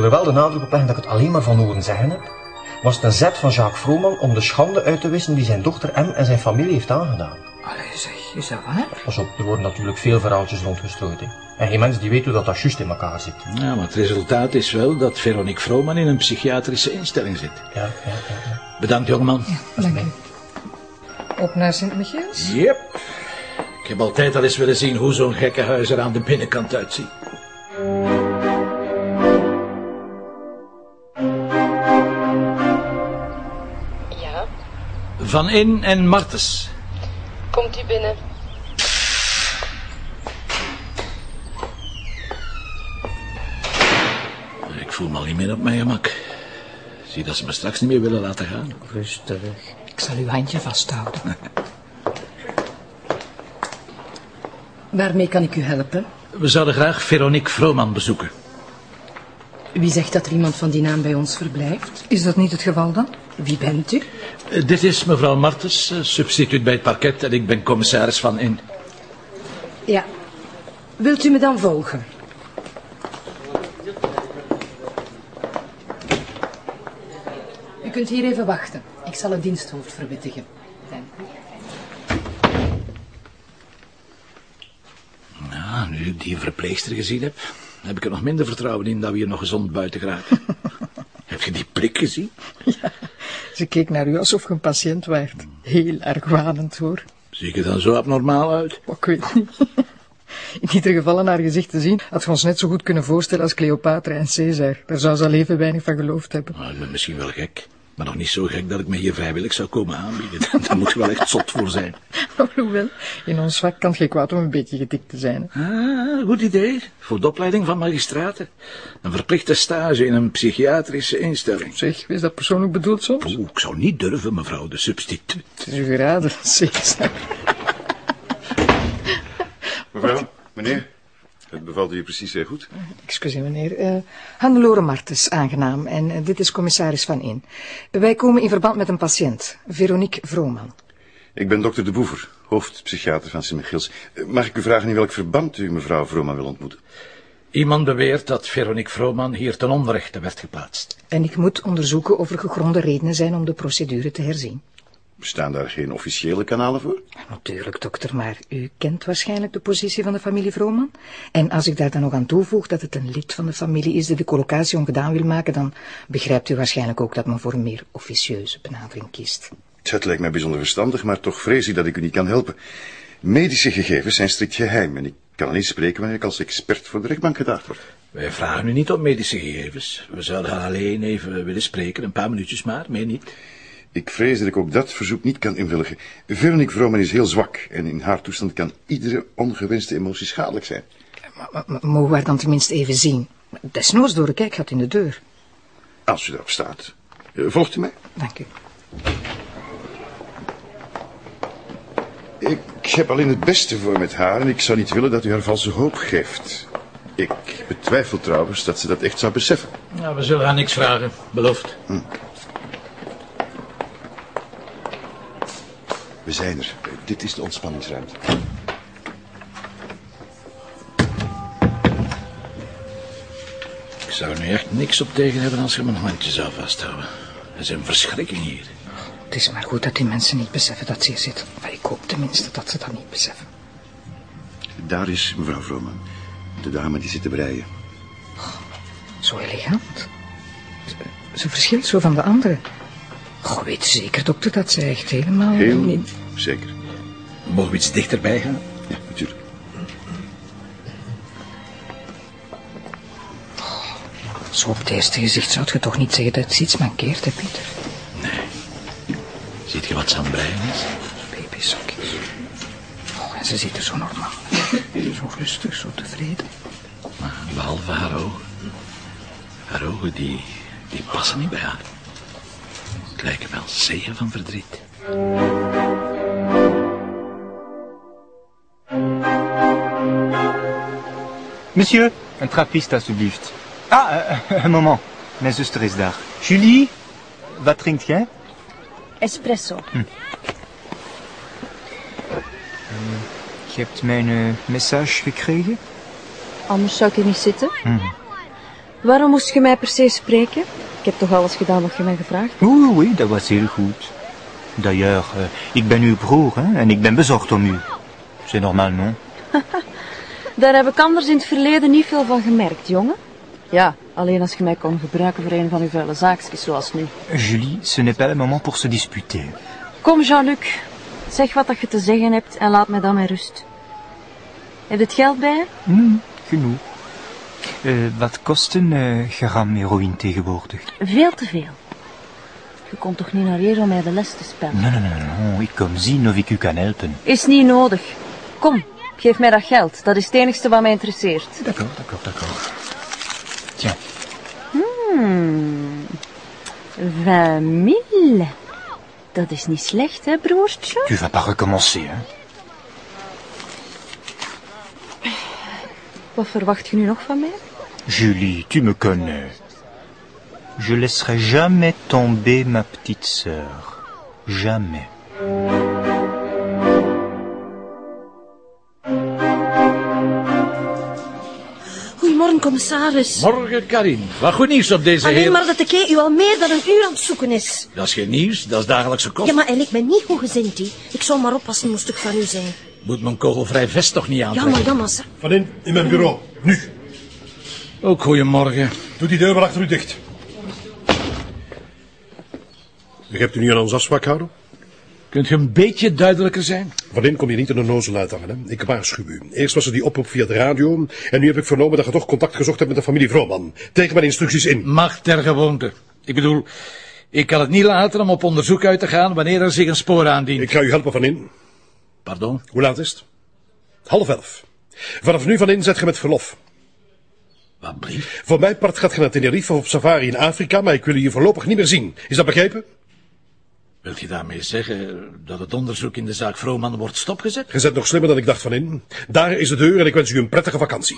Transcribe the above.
wil er wel de nadruk op leggen dat ik het alleen maar van horen zeggen heb. Was het een zet van Jacques Vrooman om de schande uit te wissen die zijn dochter M en zijn familie heeft aangedaan. Allee, zeg, is dat waar? Pas op, er worden natuurlijk veel verhaaltjes rondgestrooid. Hè. En geen mens die weet hoe dat, dat juist in elkaar zit. Ja, maar het resultaat is wel dat Veronique Vrooman in een psychiatrische instelling zit. Ja, ja, ja. ja. Bedankt, jongeman. Dank u. Op naar Sint-Michiels? Yep. Ik heb altijd al eens willen zien hoe zo'n gekke huis er aan de binnenkant uitziet. Van In en Martens. komt u binnen. Ik voel me al niet meer op mijn gemak. Zie dat ze me straks niet meer willen laten gaan. Rustig. Ik zal uw handje vasthouden. Waarmee kan ik u helpen? We zouden graag Veronique Vrooman bezoeken. Wie zegt dat er iemand van die naam bij ons verblijft? Is dat niet het geval dan? Wie bent u? Eh, Dit is mevrouw Martens, eh, substituut bij het parket en ik ben commissaris van In. Ja. Wilt u me dan volgen? U kunt hier even wachten. Ik zal het diensthoofd verwittigen. Dank u. Ja, nu ik die verpleegster gezien heb, heb ik er nog minder vertrouwen in dat we hier nog gezond buiten geraken. heb je die prik gezien? Ze keek naar u alsof je een patiënt waart. Heel erg wanend hoor. Zie ik er dan zo abnormaal uit? Maar ik weet niet. In ieder geval aan haar gezicht te zien, had je ons net zo goed kunnen voorstellen als Cleopatra en Caesar. Daar zou ze al even weinig van geloofd hebben. Nou, ik ben misschien wel gek, maar nog niet zo gek dat ik me hier vrijwillig zou komen aanbieden. Daar moet je wel echt zot voor zijn. Hoewel, in ons vak kan het geen kwaad om een beetje getikt te zijn. hè. Ah, goed idee. Voor de opleiding van magistraten. Een verplichte stage in een psychiatrische instelling. Zeg, is dat persoonlijk bedoeld soms? Oeh, ik zou niet durven, mevrouw de substituut. Het is u geraden, Caesar. Mevrouw, meneer, het bevalt u precies heel goed. Excuseer meneer. eh Hannelore Martens, aangenaam. En eh, dit is commissaris Van In. Wij komen in verband met een patiënt, Veronique Vrooman. Ik ben dokter De Boever, hoofdpsychiater van Sint-Michiels. Eh, Mag ik u vragen in welk verband u mevrouw Vroma wil ontmoeten? Iemand beweert dat Veronique Vrooman hier ten onrechte werd geplaatst. En ik moet onderzoeken of er gegronde redenen zijn om de procedure te herzien. Bestaan daar geen officiële kanalen voor? Natuurlijk, dokter, maar u kent waarschijnlijk de positie van de familie Vrooman. En als ik daar dan nog aan toevoeg dat het een lid van de familie is die de collocatie ongedaan wil maken, dan begrijpt u waarschijnlijk ook dat men voor een meer officieuze benadering kiest. Het lijkt mij bijzonder verstandig, maar toch vrees ik dat ik u niet kan helpen. Medische gegevens zijn strikt geheim en ik kan alleen spreken wanneer ik als expert voor de rechtbank gedaagd word. Wij vragen u niet om medische gegevens. We zouden alleen even willen spreken, een paar minuutjes maar, meer niet. Ik vrees dat ik ook dat verzoek niet kan invulligen. Veronique Vrooman is heel zwak en in haar toestand kan iedere ongewenste emotie schadelijk zijn. Maar, maar- maar mogen we haar dan tenminste even zien? Desnoods door een kijkgat in de deur. Als u daarop staat. Eh, Volgt u mij? Dank u. Ik heb alleen het beste voor met haar en ik zou niet willen dat u haar valse hoop geeft. Ik betwijfel trouwens dat ze dat echt zou beseffen. Nou, we zullen haar niks vragen, beloofd. We zijn er. Dit is de ontspanningsruimte. Ik zou er nu echt niks op tegen hebben als je mijn handje zou vasthouden. Is een verschrikking hier. Het is maar goed dat die mensen niet beseffen dat ze hier zitten. Maar ik hoop tenminste dat ze dat niet beseffen. Daar is mevrouw Vrooman. De dame die zit te breien. Zo elegant. Ze, ze verschilt zo van de anderen. Goh, weet u zeker, dokter, dat ze echt helemaal Heel niet... zeker. Mogen we iets dichterbij gaan? Ja, natuurlijk. Zo op het eerste gezicht zou je toch niet zeggen dat ze iets mankeert, hè, Pieter? Ziet je wat ze aan het breien is? Babysokjes. Oh, en ze ziet er zo normaal. Zo rustig, zo tevreden. Maar behalve haar ogen. Haar ogen, die, die passen niet bij haar. Het lijken wel zeeën van verdriet. Monsieur, een trappist alsjeblieft. Ah, eh, een moment. Mijn zuster is daar. Julie, wat drinkt jij? Espresso. Je hebt mijn eh, message gekregen? Anders zou ik hier niet zitten. Waarom moest je mij per se spreken? Ik heb toch alles gedaan wat je mij gevraagd hebt? Oui, oui, dat was heel goed. D'ailleurs, eh, ik ben uw broer hè, en ik ben bezorgd om u. C'est normaal, non? Daar heb ik anders in het verleden niet veel van gemerkt, jongen. Ja, alleen als je mij kon gebruiken voor een van uw vuile zaakjes, zoals nu. Julie, ce n'est pas le moment pour se disputer. Kom, Jean-Luc. Zeg wat dat je te zeggen hebt en laat mij dan met rust. Heb je het geld bij je? Hmm, genoeg. Eh, wat kost een gram heroïne tegenwoordig? Veel te veel. Je komt toch niet naar hier om mij de les te spellen? Non, non, non, non, ik kom zien of ik u kan helpen. Is niet nodig. Kom, geef mij dat geld. Dat is het enigste wat mij interesseert. D'accord, d'accord, d'accord. Tiens, Hmm. Vingt mille. Dat is niet slecht, hè, broertje? tu vas pas recommencer, hein? Wat verwacht je nu nog van mij? Julie, tu me connais. Je laisserai jamais tomber ma petite sœur. Jamais. Goedemorgen, commissaris. Morgen, Karin. Wat goed nieuws op deze Alleen heel... maar dat de kei u al meer dan een uur aan het zoeken is. Dat is geen nieuws, dat is dagelijkse kost. Ja, maar en ik ben niet goed gezind, die. Ik zou maar oppassen moest ik van u zijn. Moet mijn kogelvrij vest toch niet Ja, aantrekken? maar jammer, ze. Van in, in mijn bureau. Nu. Ook goeiemorgen. Doe die deur maar achter u dicht. Begrijpt u niet aan ons afspraak houden? Kunt u een beetje duidelijker zijn? Van in kom je niet in de nozel uithangen. Hè? Ik waarschuw u. Eerst was er die oproep via de radio. En nu heb ik vernomen dat je toch contact gezocht hebt met de familie Vrooman. Tegen mijn instructies in. Mag ter gewoonte. Ik bedoel, ik kan het niet laten om op onderzoek uit te gaan wanneer er zich een spoor aandient. Ik ga u helpen van in. Pardon? Hoe laat is het? Half elf. Vanaf nu van in zet je met verlof. Wat brief? Voor mijn part gaat je naar Tenerife of op safari in Afrika, maar ik wil je voorlopig niet meer zien. Is dat begrepen? Wilt je daarmee zeggen dat het onderzoek in de zaak Vrooman wordt stopgezet? Je bent nog slimmer dan ik dacht van in. Daar is de deur en ik wens u een prettige vakantie.